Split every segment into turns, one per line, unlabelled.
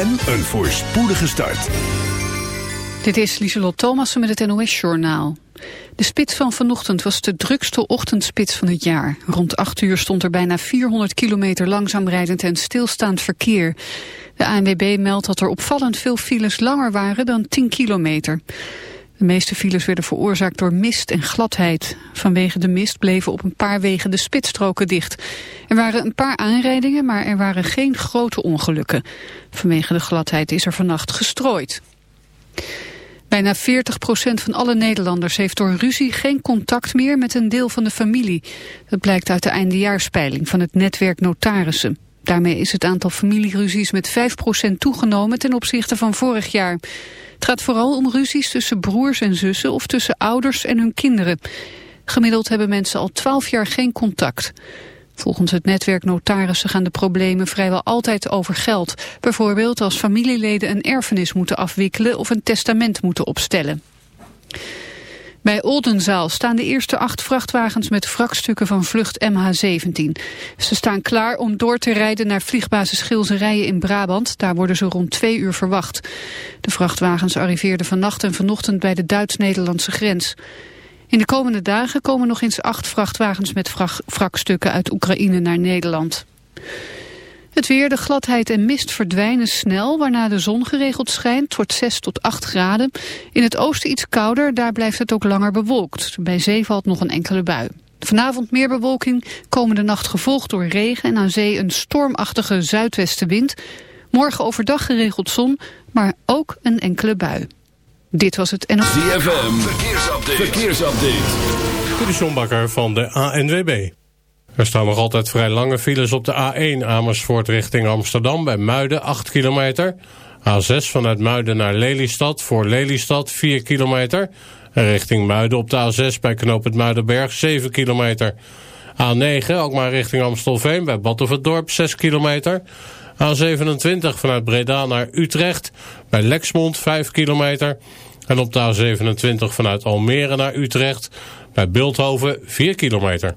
en een voorspoedige start.
Dit is Lieselot Thomassen met het NOS-journaal. De spits van vanochtend was de drukste ochtendspits van het jaar. Rond 8 uur stond er bijna 400 kilometer langzaam rijdend en stilstaand verkeer. De ANWB meldt dat er opvallend veel files langer waren dan 10 kilometer. De meeste files werden veroorzaakt door mist en gladheid. Vanwege de mist bleven op een paar wegen de spitsstroken dicht. Er waren een paar aanrijdingen, maar er waren geen grote ongelukken. Vanwege de gladheid is er vannacht gestrooid. Bijna 40% van alle Nederlanders heeft door ruzie geen contact meer met een deel van de familie. Dat blijkt uit de eindejaarspeiling van het netwerk notarissen. Daarmee is het aantal familieruzies met 5% toegenomen ten opzichte van vorig jaar. Het gaat vooral om ruzies tussen broers en zussen of tussen ouders en hun kinderen. Gemiddeld hebben mensen al 12 jaar geen contact. Volgens het netwerk notarissen gaan de problemen vrijwel altijd over geld. Bijvoorbeeld als familieleden een erfenis moeten afwikkelen of een testament moeten opstellen. Bij Oldenzaal staan de eerste acht vrachtwagens met wrakstukken van vlucht MH17. Ze staan klaar om door te rijden naar vliegbasis Gilserijen in Brabant. Daar worden ze rond twee uur verwacht. De vrachtwagens arriveerden vannacht en vanochtend bij de Duits-Nederlandse grens. In de komende dagen komen nog eens acht vrachtwagens met wrakstukken uit Oekraïne naar Nederland. Het weer, de gladheid en mist verdwijnen snel, waarna de zon geregeld schijnt, wordt 6 tot 8 graden. In het oosten iets kouder, daar blijft het ook langer bewolkt. Bij zee valt nog een enkele bui. Vanavond meer bewolking, komende nacht gevolgd door regen en aan zee een stormachtige zuidwestenwind. Morgen overdag geregeld zon, maar ook een enkele bui. Dit was het NOS.
ZFM, verkeersupdate. verkeersupdate.
Is van de ANWB. Er staan nog altijd vrij lange files op de A1 Amersfoort richting Amsterdam bij Muiden 8 kilometer. A6 vanuit Muiden naar Lelystad voor Lelystad 4 kilometer. En richting Muiden op de A6 bij Knoop het Muidenberg 7 kilometer. A9 ook maar richting Amstelveen bij Battenverdorp 6 kilometer. A27 vanuit Breda naar Utrecht bij Lexmond 5 kilometer. En op de A27 vanuit Almere naar Utrecht bij Beeldhoven 4 kilometer.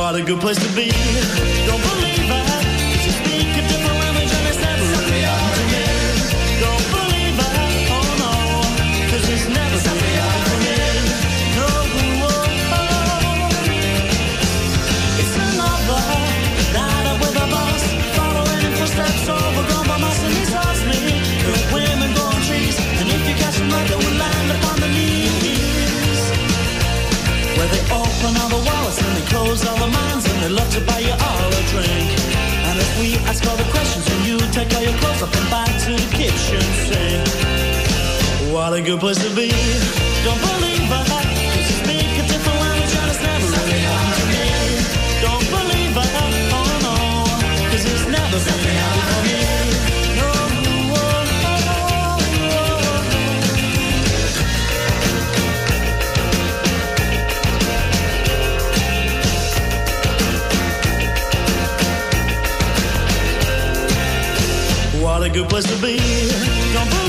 What a good place to be. Don't believe I a different language and never. Don't believe oh never. No. It's another with a boss, following in footsteps overgrown by moss and me. Like women growing trees, and if you catch them right, they will land upon the knees. Where they all open all the wallets and they close all the minds and they love to buy you all a drink. And if we ask all the questions and you take all your clothes up and back to the kitchen sink. What a good place to be. Don't believe us. it was to be.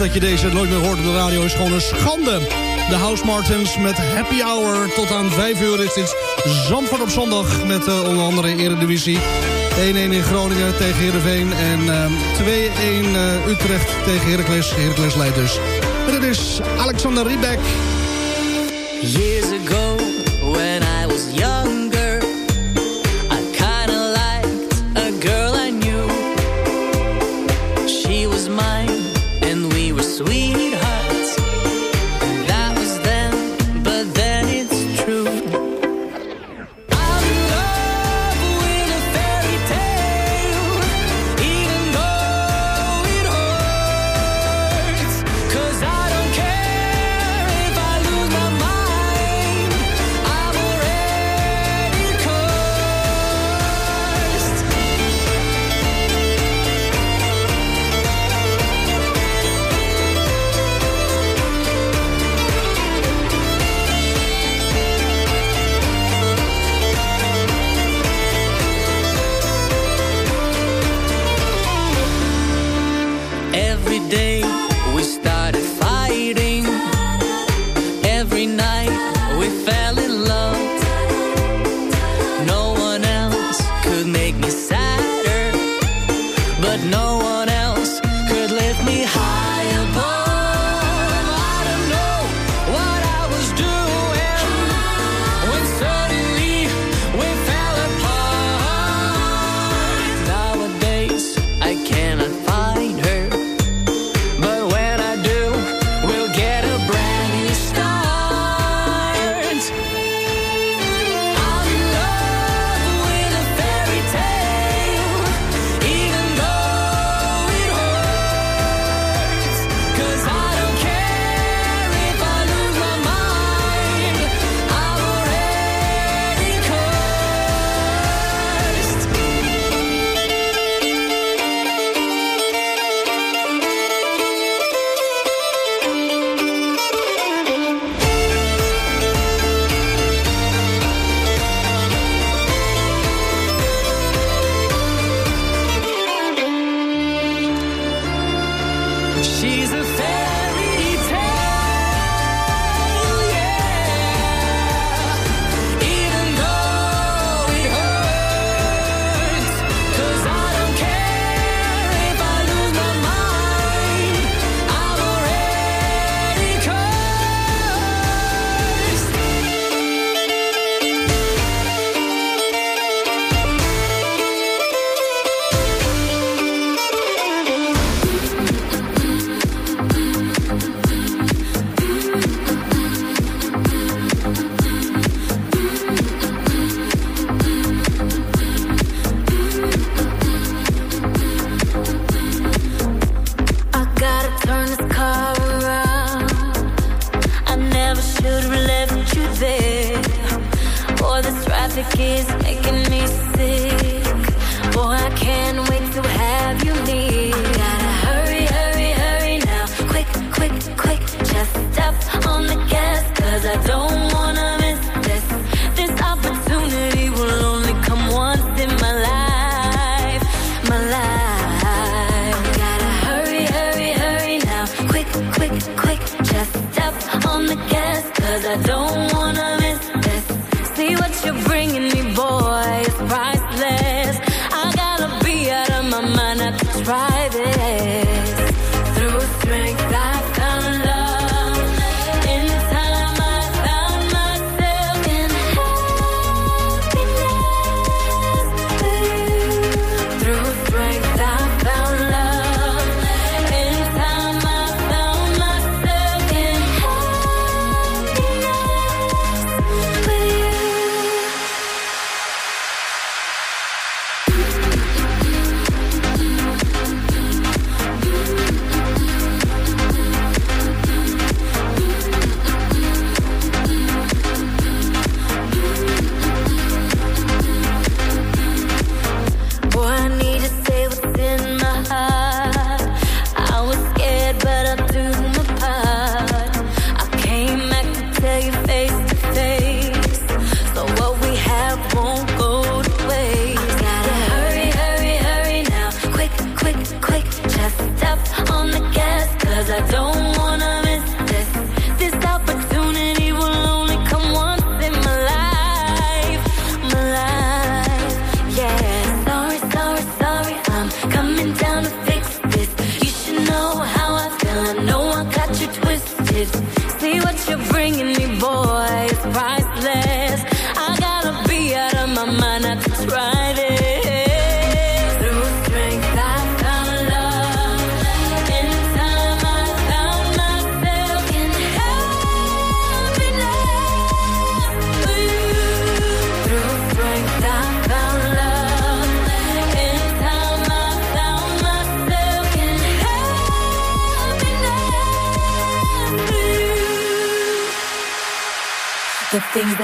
dat je deze nooit meer hoort op de radio is gewoon een schande. De House Martins met Happy Hour. Tot aan 5 uur is dit Zandvoort op zondag met eh, onder andere Eredivisie. 1-1 in Groningen tegen Heerenveen en ehm, 2-1 uh, eh, Utrecht tegen Heracles. Heracles leidt dus. Dit is Alexander Riebeck.
Years ago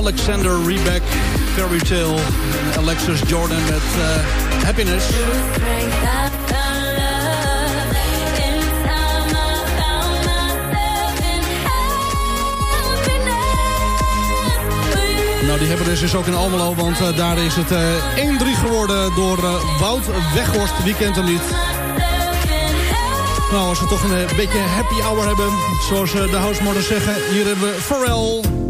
Alexander Rebeck, Fairy Tale en Alexis Jordan met eh, Happiness. Nou, die hebben dus, dus ook in Almelo, want eh, daar is het eh, 1-3 geworden door Wout Weghorst. Wie kent hem niet? Nou, als we toch een beetje happy hour hebben, zoals de housemoders zeggen. Hier hebben we Pharrell.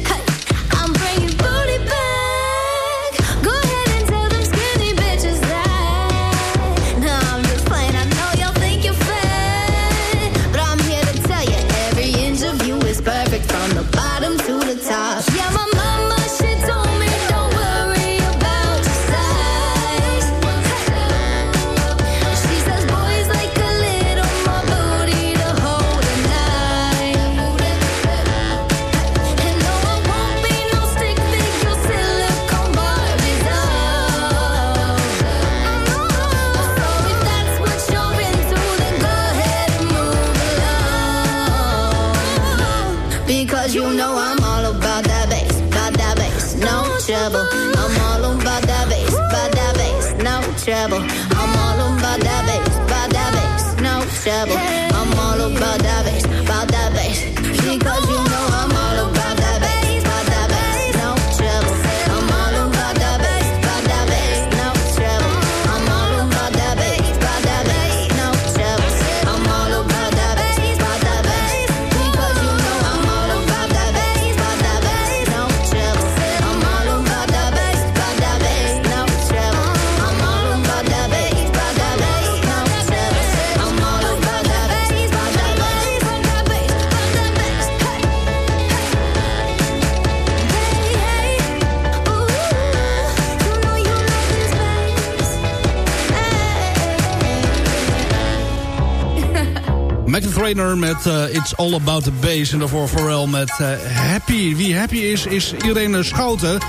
Trainer met eh, It's All About the Bass. En daarvoor Pharrell met eh, Happy. Wie happy is, is Irene Schouten.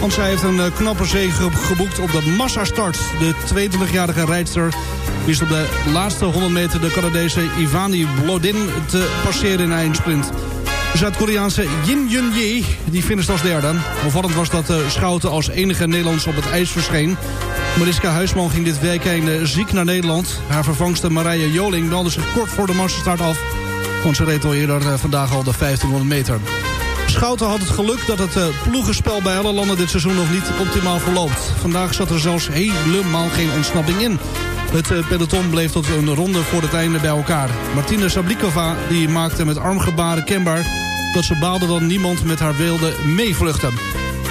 Want zij heeft een eh, knappe zege geboekt op de massastart. De 22-jarige rijdster wist op de laatste 100 meter... de Canadese Ivani Blodin te passeren in eindsprint. De Zuid-Koreaanse Yin Yun Ye, die finisht als derde. Opvallend was dat Schouten als enige Nederlands op het ijs verscheen. Mariska Huisman ging dit weekend eh, ziek naar Nederland. Haar vervangster Marije Joling meldde zich kort voor de massastart af. Want ze reed al eerder eh, vandaag al de 1500 meter. Schouten had het geluk dat het eh, ploegenspel bij alle landen dit seizoen nog niet optimaal verloopt. Vandaag zat er zelfs helemaal geen ontsnapping in. Het peloton bleef tot een ronde voor het einde bij elkaar. Martina Sablikova die maakte met armgebaren kenbaar... dat ze baalde dat niemand met haar wilde meevluchten.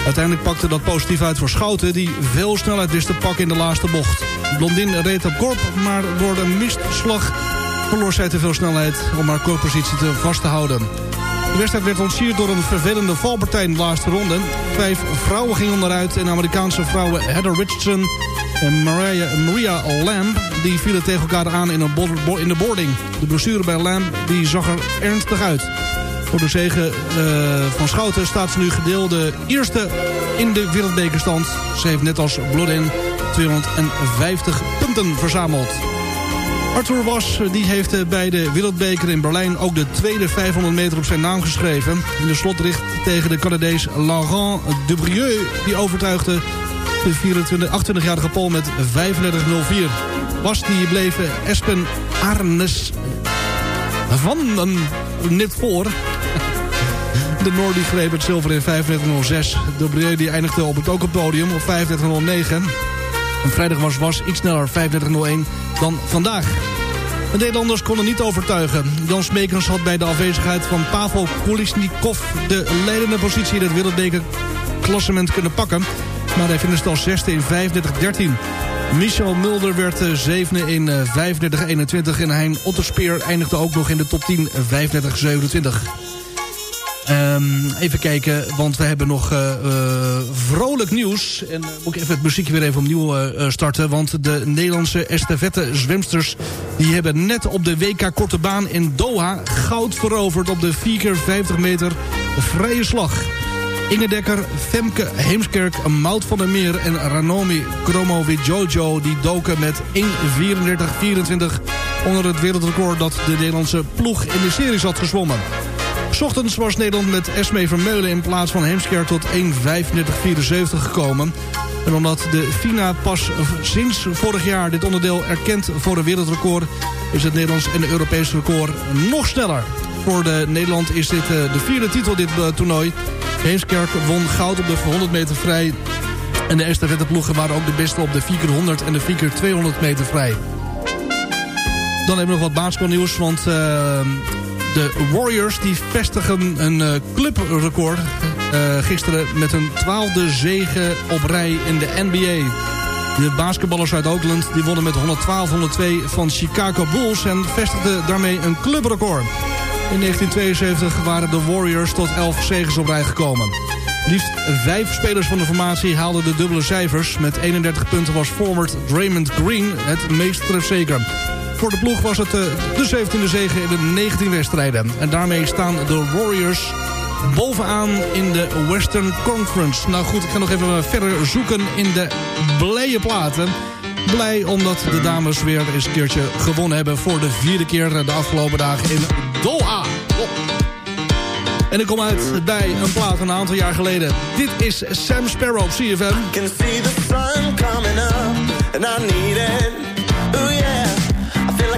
Uiteindelijk pakte dat positief uit voor Schouten... die veel snelheid wist te pakken in de laatste bocht. Blondin reed op korp, maar door de mistslag verloor zij te veel snelheid... om haar korpositie te vast te houden. De wedstrijd werd ontsierd door een vervelende valpartij in de laatste ronde. Vijf vrouwen gingen onderuit en Amerikaanse vrouwen Heather Richardson en Maria, Maria Lamb... die vielen tegen elkaar aan in, een in de boarding. De blessure bij Lamb die zag er ernstig uit. Voor de zegen eh, van Schouten staat ze nu gedeelde eerste in de wereldbekerstand. Ze heeft net als Blodin 250 punten verzameld. Arthur Was die heeft eh, bij de Wereldbeker in Berlijn ook de tweede 500 meter op zijn naam geschreven. In de slotricht tegen de Canadees Laurent Dubrieux. Die overtuigde de 24 28-jarige Pool met 35-04. Was die bleef eh, Espen Arnes van een nip voor. De Noor die greep het zilver in 35.06. Dubrieux die eindigde op het ook op podium op 35.09. En vrijdag was, was iets sneller 35.01 dan vandaag. De Nederlanders konden niet overtuigen. Jan Smekens had bij de afwezigheid van Pavel Kolisnikov... de leidende positie in het wereldbeker klassement kunnen pakken. Maar hij finishte als zesde in 35-13. Michel Mulder werd eh, zevende in eh, 35-21 en Hein Otterspeer eindigde ook nog in de top 10 35-27. Ehm, even kijken, want we hebben nog eh, eh, vrolijk nieuws. En uh, moet ik even het muziekje weer even opnieuw starten. Want de Nederlandse estafette zwemsters... die hebben net op de WK Korte Baan in Doha... goud veroverd op de 4x50 meter vrije slag. Inge Dekker, Femke Heemskerk, Mout van der Meer en Ranomi Kromowidjojo... die doken met 1.34.24 onder het wereldrecord... dat de Nederlandse ploeg in de series had gezwommen. 's Ochtends was Nederland met Esme Vermeulen in plaats van Heemskerk tot 1.35.74 gekomen. En omdat de FINA pas sinds vorig jaar dit onderdeel erkent voor een wereldrecord... is het Nederlands en het Europees record nog sneller. Voor de Nederland is dit eh, de vierde titel dit eh, toernooi. Heemskerk won goud op de 100 meter vrij. En de estafetteploegen waren ook de beste op de 4x100 en de 4x200 meter vrij. Dan hebben we nog wat basketbalnieuws, want... eh, de Warriors die vestigen een uh, clubrecord uh, gisteren met een twaalfde zege op rij in de NBA. De basketballers uit Oakland die wonnen met 112-102 van Chicago Bulls en vestigden daarmee een clubrecord. In 1972 waren de Warriors tot 11 zegens op rij gekomen. Liefst vijf spelers van de formatie haalden de dubbele cijfers. Met 31 punten was forward Draymond Green het meest trefzeker. Voor de ploeg was het uh, de 17e zege in de 19 wedstrijden. En daarmee staan de Warriors bovenaan in de Western Conference. Nou goed, ik ga nog even verder zoeken in de blije platen. Blij omdat de dames weer eens een keertje gewonnen hebben... voor de vierde keer de afgelopen dagen in Doha. Oh. En ik kom uit bij een plaat een aantal jaar geleden. Dit is Sam Sparrow op CFM.
can see the sun coming up and I need.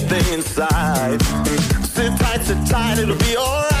See inside. Sit tight, sit tight, it'll be alright.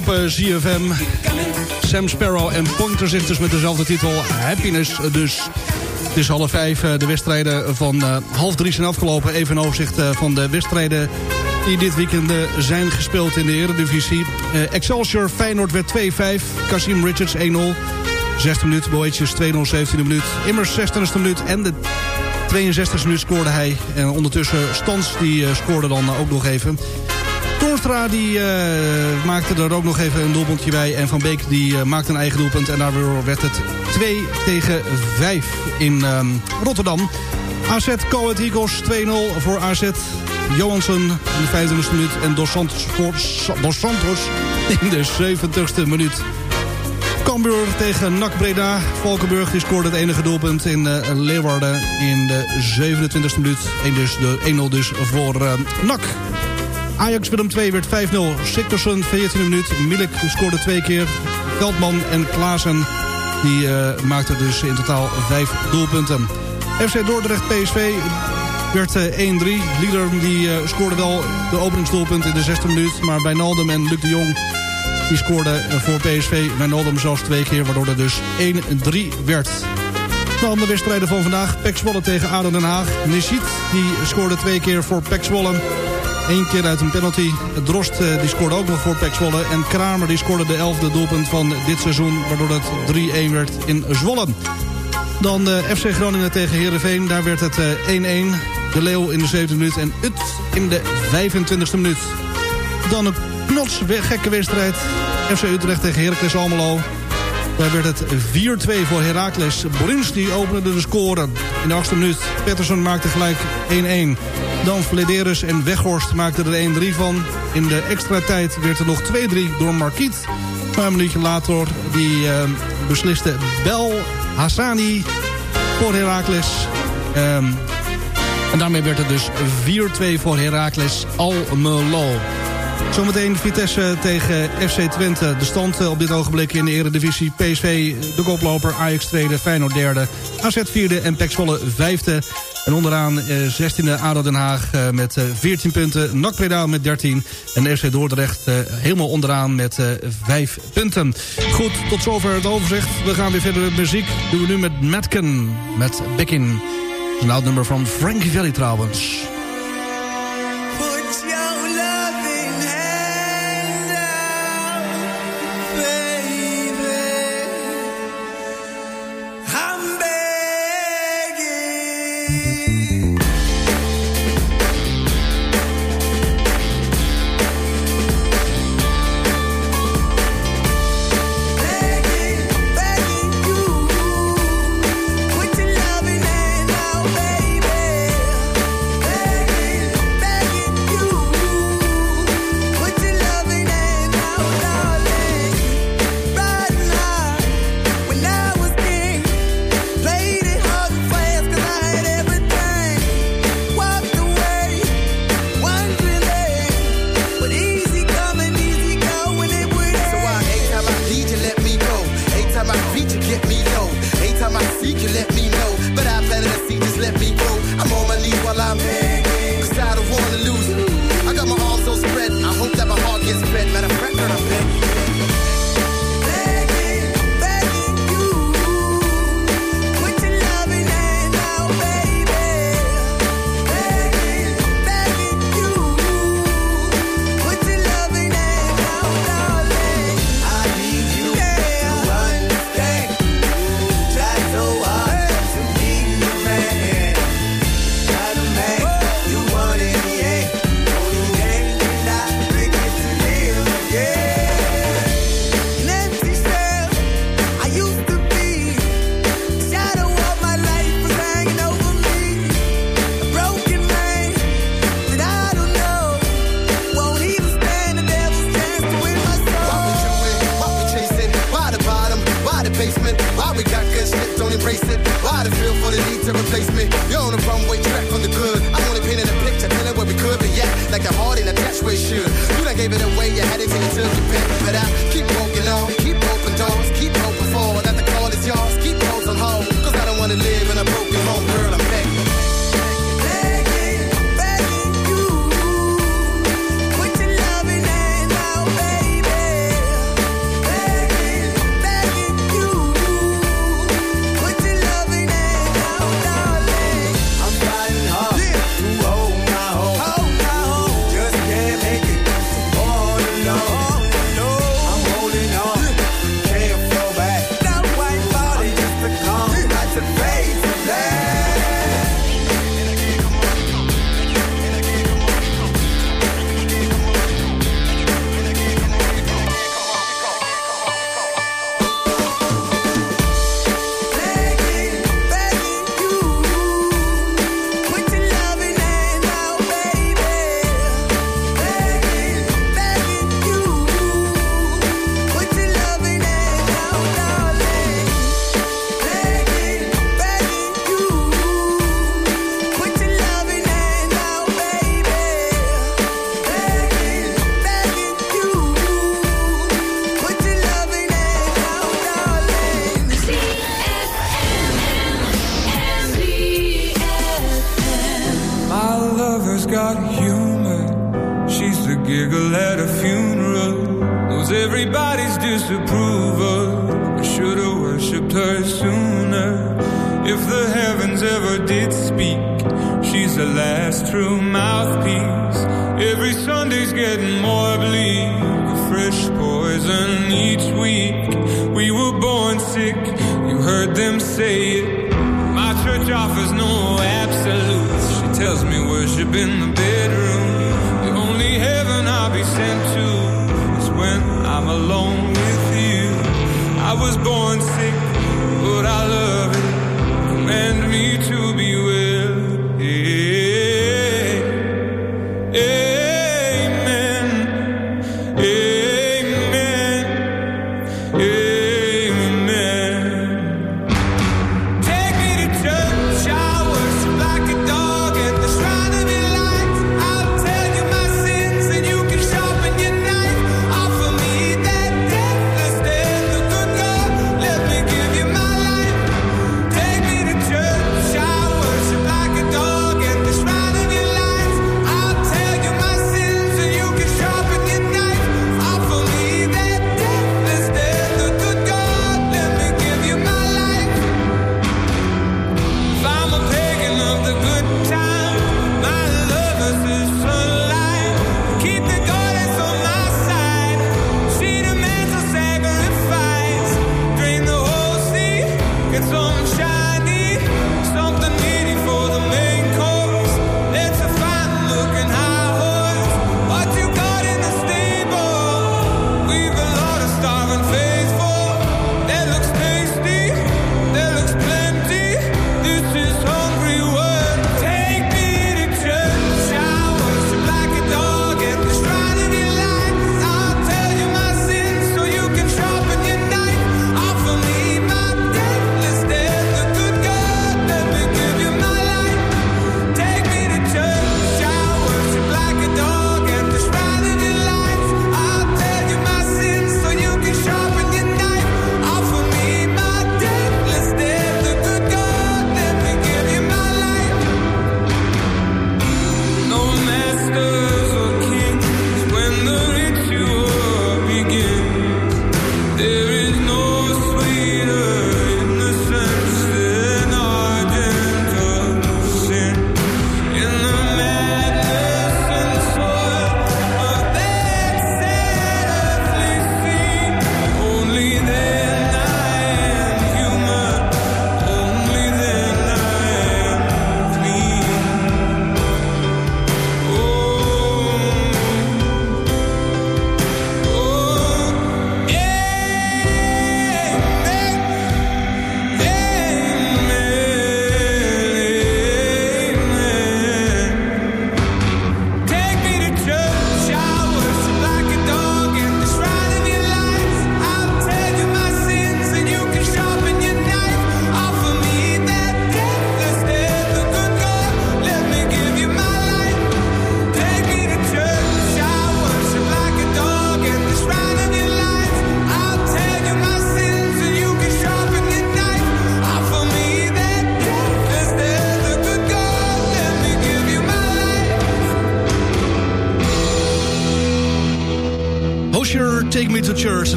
Op eh, ZFM. Sam Sparrow en Pointer dus met dezelfde titel. Happiness dus. Het is half vijf. eh, De wedstrijden van eh, half drie zijn afgelopen. Even een overzicht van de wedstrijden die dit weekend zijn gespeeld in de Eredivisie. Excelsior Feyenoord werd 2-5. Kasim Richards 1-0. 16 minuut. Boetjes 2-0, 17e minuut. Immers 16e minuut. En de 62e minuut scoorde hij. En ondertussen Stans die scoorde dan ook nog even. Toornstra die eh, maakte er ook nog even een doelpuntje bij. En Van Beek die eh, maakte een eigen doelpunt. En daardoor werd het 2 tegen 5 in ehm, Rotterdam. AZ Eagles 2-0 voor AZ. Johansson in de 25e minuut. En Dos Santos, voor, Dos Santos in de 70e minuut. Cambuur tegen NAC Breda. Valkenburg die scoorde het enige doelpunt in eh, Leeuwarden in de 27e minuut. En dus de 1-0 dus voor NAC. Ajax Willem 2 werd 5-0. Siktorsson 14e minuut. Milik scoorde twee keer. Veldman en Klaassen die eh, maakten dus in totaal vijf doelpunten. FC Dordrecht PSV werd eh, 1-3. Lieder die eh, scoorde wel de openingsdoelpunt in de 6e minuut. Maar Wijnaldum en Luc de Jong die scoorden eh, voor PSV. Wijnaldum zelfs twee keer, waardoor er dus 1-3 werd. De andere wedstrijden van vandaag. Pek Zwolle tegen ADO Den Haag. Nischit die scoorde twee keer voor Pek Zwolle. Eén keer uit een penalty. Drost eh, die scoorde ook nog voor Pek Zwolle. En Kramer die scoorde de elfde doelpunt van dit seizoen. Waardoor het 3-1 werd in Zwolle. Dan de FC Groningen tegen Heerenveen. Daar werd het eh, 1-1. De Leeuw in de 7e minuut en Ut in de 25e minuut. Dan een knots gekke wedstrijd. FC Utrecht tegen Heracles Almelo. Daar werd het 4-2 voor Heracles. Bruns die opende de score. In de 8e minuut Pettersson maakte gelijk 1-1. Dan Flederis en Weghorst maakten er 1-3 van. In de extra tijd werd er nog 2-3 door Marquiet. Een minuutje later die, ehm, besliste Bel Hassani voor Heracles. Ehm,
en daarmee werd het dus 4-2 voor Heracles Almelo. Zometeen Vitesse tegen FC Twente. De stand eh, op dit ogenblik in de eredivisie. PSV eh, de koploper, Ajax tweede, Feyenoord derde. AZ vierde en PEC Zwolle vijfde. En onderaan eh, 16e ADO Den Haag met 14 punten. NAC Breda met 13. En FC Dordrecht helemaal onderaan met 5 punten. Goed, tot zover het overzicht. We gaan weer verder met muziek. Doen we nu met Matken, met Bekin. Een oud nummer van Frankie Valley trouwens.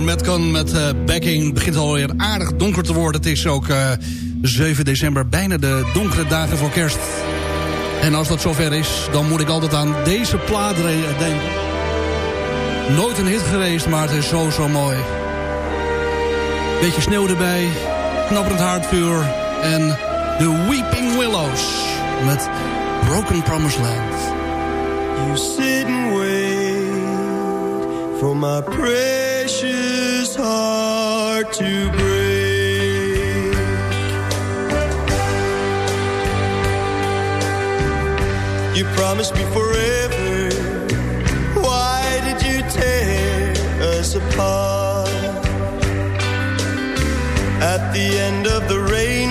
voor kan met uh, backing. Begint alweer aardig donker te worden. Het is ook eh, 7 december, bijna de donkere dagen voor kerst. En als dat zover is, dan moet ik altijd aan deze plaat denken. Nooit een hit geweest, maar het is zo, zo mooi. Beetje sneeuw erbij, knapperend haardvuur en The Weeping Willows met Broken Promised Land.
You my. It's hard to break. You promised me forever. Why did you tear us apart? At the end of the rain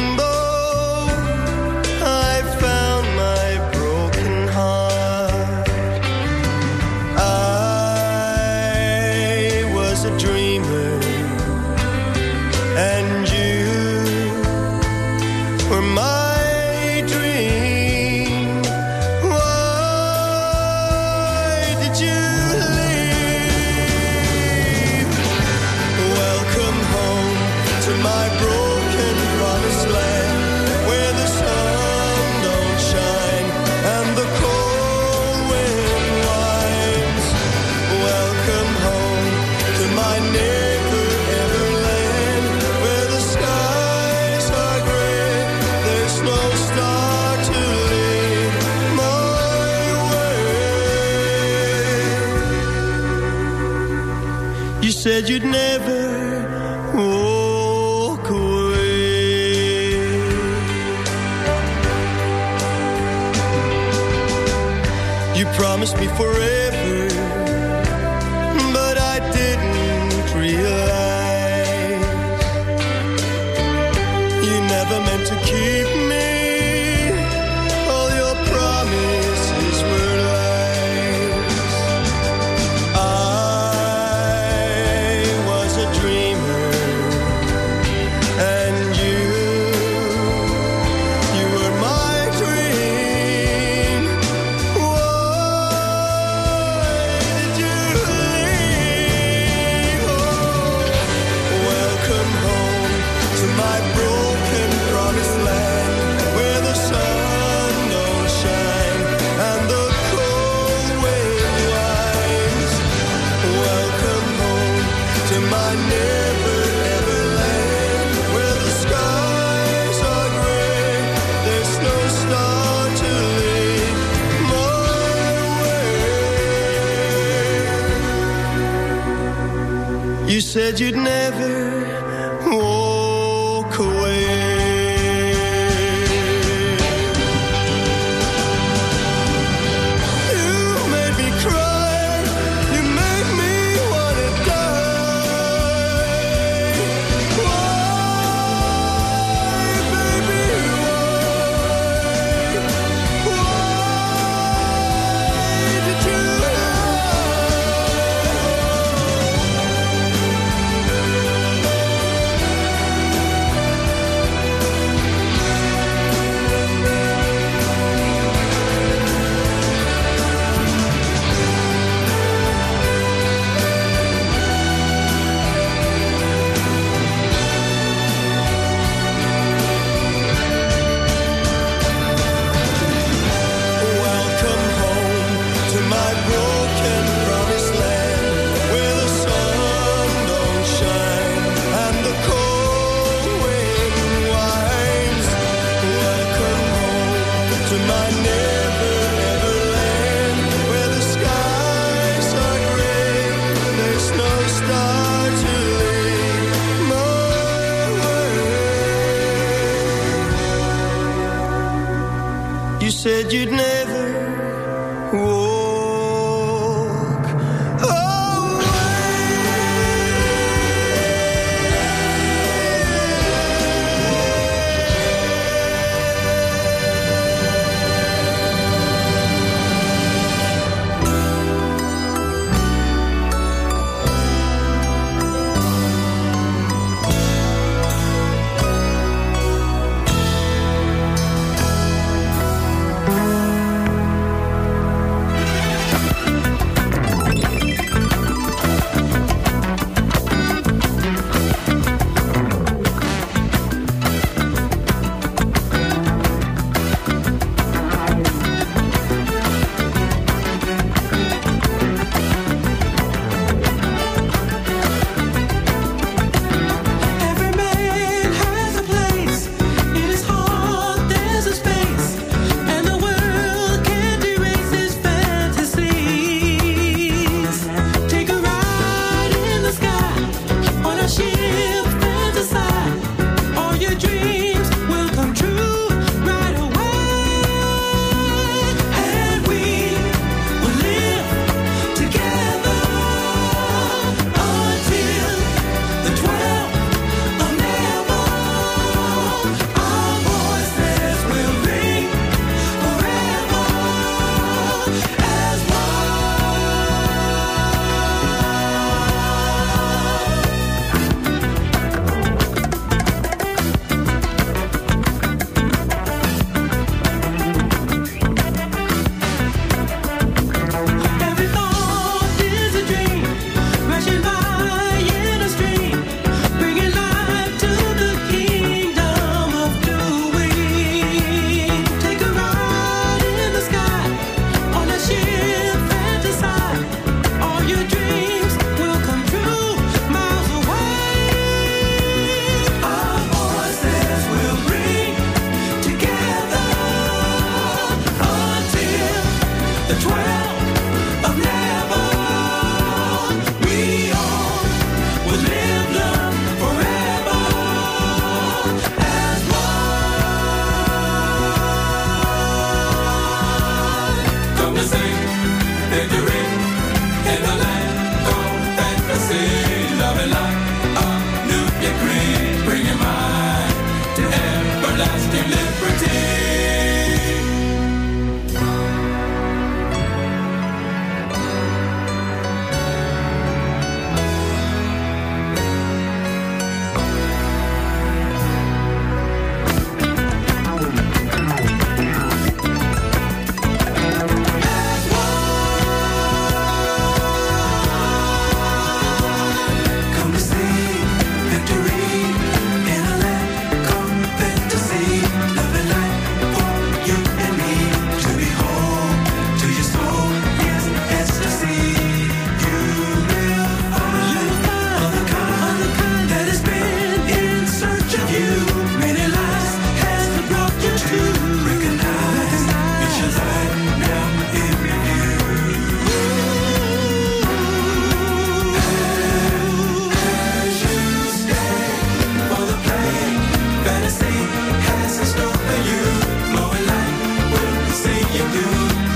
you'd never you'd never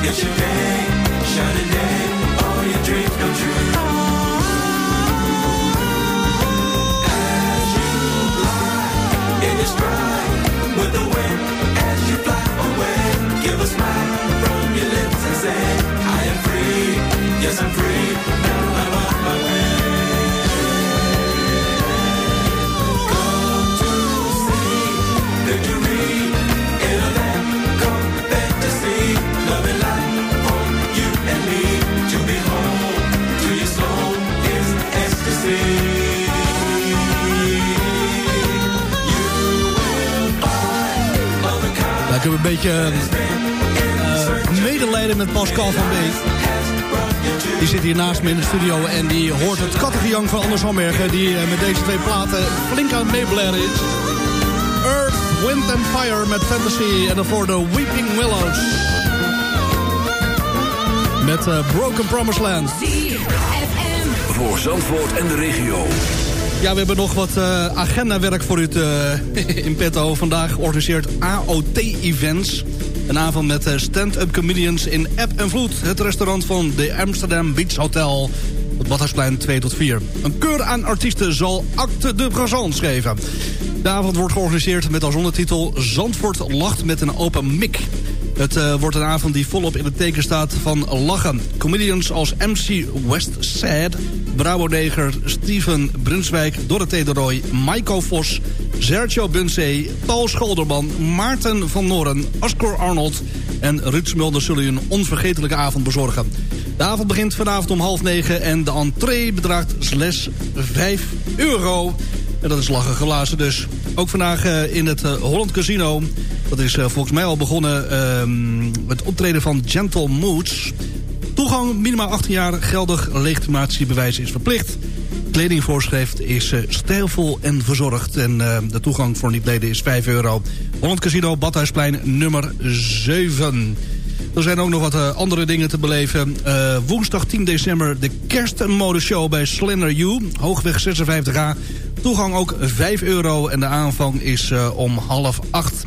yes you.
Beetje eh, medelijden met Pascal van Beek. Die zit hier naast me in de studio en die hoort het kattengejank van Anders Hambergen... die eh, met deze twee platen flink aan het meeblaren is. Earth, Wind and Fire met Fantasy en daarvoor de Weeping Willows. Met eh, Broken Promised Land.
Voor Zandvoort en de regio.
Ja, we hebben nog wat eh, agendawerk voor u in petto. Vandaag organiseert AOT Events. Een avond met eh, stand-up comedians in App en Vloed. Het restaurant van de Amsterdam Beach Hotel. Op Badhuisplein 2 tot 4. Een keur aan artiesten zal acte de présence geven. De avond wordt georganiseerd met als ondertitel... Zandvoort lacht met een open mik. Het eh, wordt een avond die volop in het teken staat van lachen. Comedians als MC West Sad, Bravo Neger, Steven Brunswijk, Dorothee de Roy, Maiko Vos, Sergio Bunsey, Paul Scholderman, Maarten van Noren, Ascor Arnold en Ruud Smulder zullen u een onvergetelijke avond bezorgen. De avond begint vanavond om half negen en de entree bedraagt slechts 5 euro. En dat is lachen glazen dus. Ook vandaag eh, in het eh, Holland Casino. Dat is eh, volgens mij al begonnen ehm, het optreden van Gentle Moods. Toegang minimaal 18 jaar geldig legitimatiebewijs is verplicht. Kledingvoorschrift is eh, stijlvol en verzorgd. En eh, de toegang voor niet-leden is 5 euro. Holland Casino, Badhuisplein, nummer 7. Er zijn ook nog wat eh, andere dingen te beleven. Woensdag 10 december de kerstmodeshow bij Slender U. Hoogweg 56A. Toegang ook 5 euro en de aanvang is om half 8.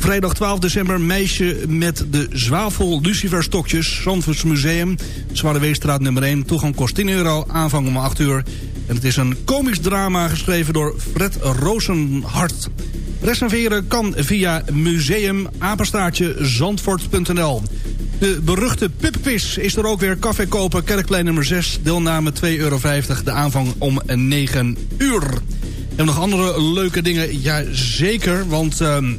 Vrijdag 12 december meisje met de zwavel luciferstokjes. Zandvoorts Museum, Zwaardeweestraat nummer 1. Toegang kost 10 euro, aanvang om 8 uur. En het is een komisch drama geschreven door Fred Rozenhart. Reserveren kan via museumapenstaartje zandvoort.nl. De beruchte Pupquiz is er ook weer. Café Kopen, Kerkplein nummer 6. Deelname 2,50 euro. De aanvang om 9 uur. En nog andere leuke dingen? Ja, zeker. Want ehm,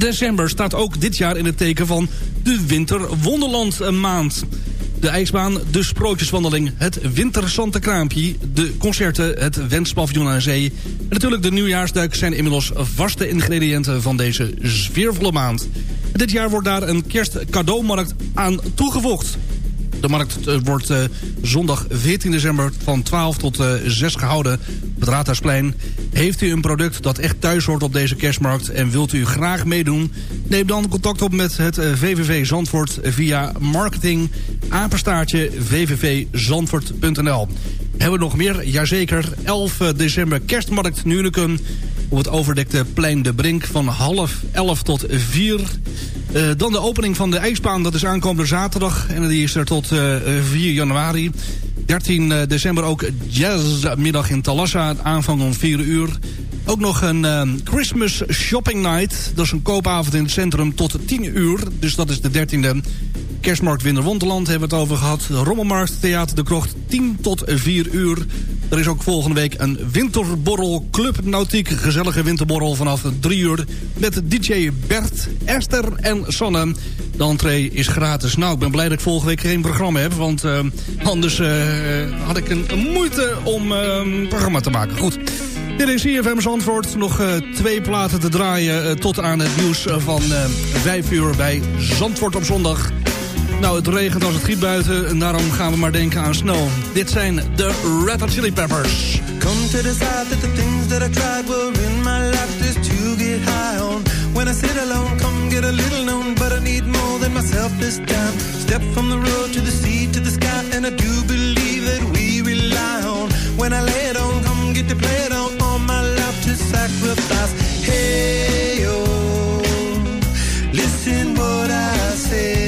december staat ook dit jaar in het teken van de Winter Wonderland maand. De ijsbaan, de sprookjeswandeling, het winterzantenkraampje... de concerten, het wenspaviljoen aan zee... en natuurlijk de nieuwjaarsduik zijn inmiddels vaste ingrediënten van deze sfeervolle maand. Dit jaar wordt daar een kerstcadeaumarkt aan toegevoegd. De markt eh, wordt eh, zondag 14 december van 12 tot eh, 6 gehouden op het Raadhuisplein. Heeft u een product dat echt thuis hoort op deze kerstmarkt... en wilt u graag meedoen? Neem dan contact op met het eh, VVV Zandvoort via marketing apenstaartje vvvzandvoort.nl. Hebben we nog meer? Jazeker, 11 december kerstmarkt Nunekum... op het overdekte plein De Brink van half 11 tot 4... Eh, dan de opening van de ijsbaan, dat is aankomende zaterdag. En die is er tot eh, 4 januari. 13 december ook jazzmiddag in Talassa. Aanvang om 4 uur. Ook nog een eh, Christmas Shopping Night. Dat is een koopavond in het centrum tot 10 uur. Dus dat is de 13e. Kerstmarkt Winterwonderland hebben we het over gehad. Rommelmarkt Theater de Krocht 10 tot 4 uur. Er is ook volgende week een winterborrel Club Nautiek. Gezellige winterborrel vanaf 3 uur. Met DJ Bert, Esther en Sanne. De entree is gratis. Nou, ik ben blij dat ik volgende week geen programma heb. Want uh, anders uh, had ik een, moeite om uh, een programma te maken. Goed. Dit is CFM Zandvoort. Nog twee platen te draaien tot aan het nieuws van uh, 5 uur bij Zandvoort op zondag. Nou, het regent als het giet buiten en daarom gaan we maar denken aan snow. Dit zijn de Red Hot Chili Peppers.
Come to decide that the things that I tried were in my life just to get high on. When I sit alone, come get a little known, but I need more than myself this time. Step from the road to the sea to the sky, and I do believe that we rely on. When I lay it on, come get to play it on, all my life to sacrifice. Hey, oh, listen what I say.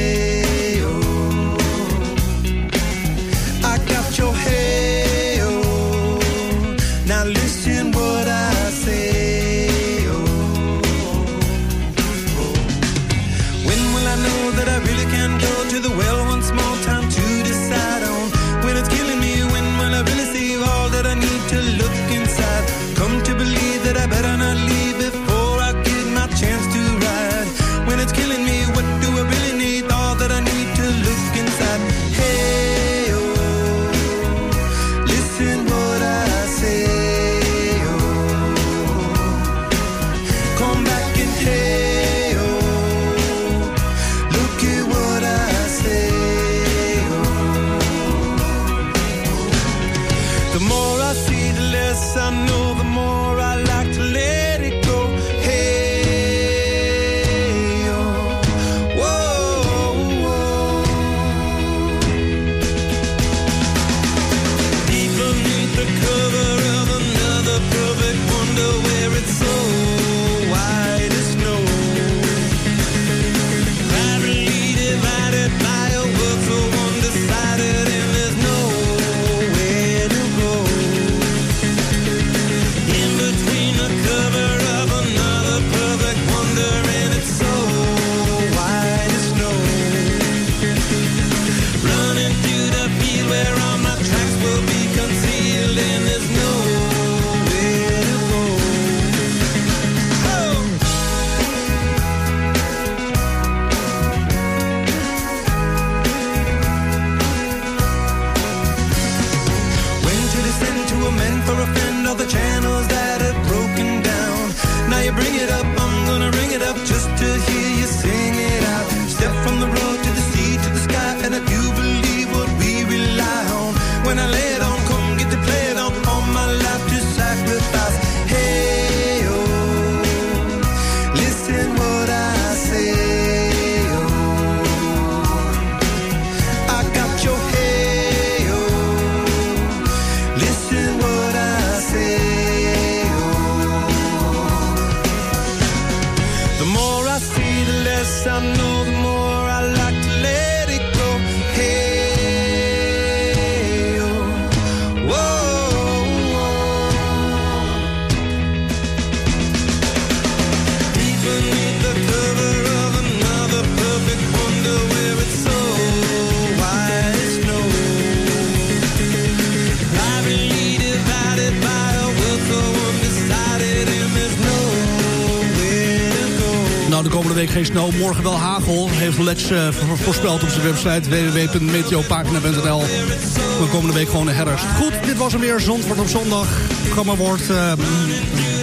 Snow,
morgen wel hagel. Heeft Lex eh, voor- voorspeld op zijn website www.meteopagina.nl. De komende week gewoon een herfst. Goed, dit was hem weer Zandvoort op zondag. Het programma wordt eh,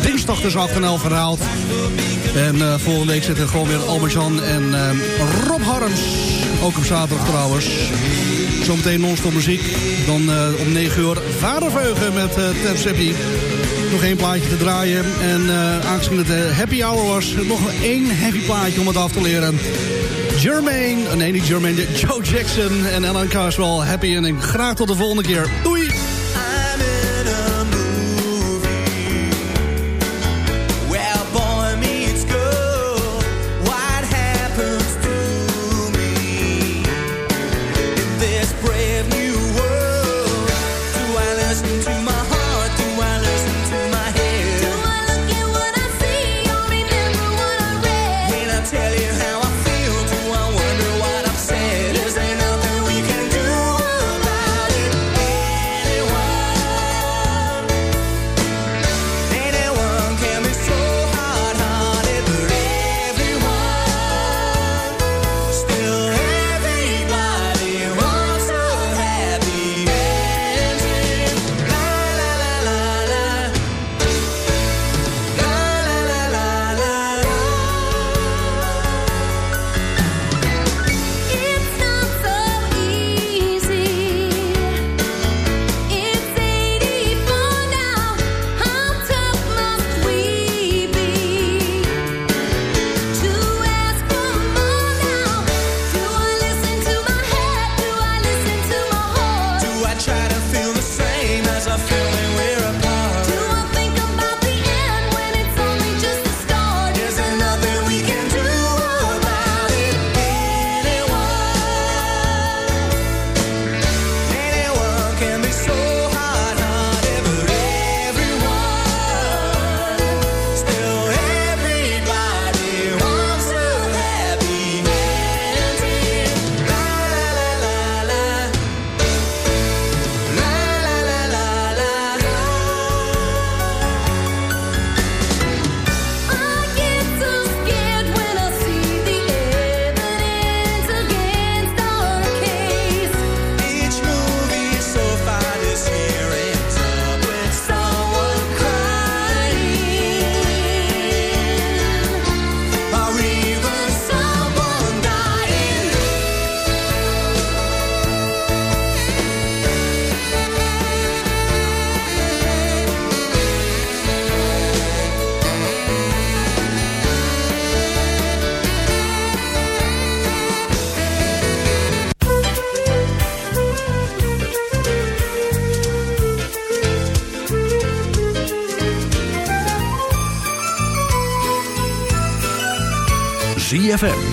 dinsdag dus af en 11 herhaald. En eh, volgende week zitten gewoon weer Albert-Jan en Rob Harms. Ook op zaterdag trouwens. Zometeen non-stop muziek. Dan om 9 uur Vaderveugen met eh Ted Seppi
nog één plaatje te draaien. En eh, uh, aangezien het de happy hour was, nog één happy plaatje om het af te leren. Jermaine, nee niet Jermaine, Joe Jackson en Alan Carswell, happy en Graag tot de volgende keer. Doei!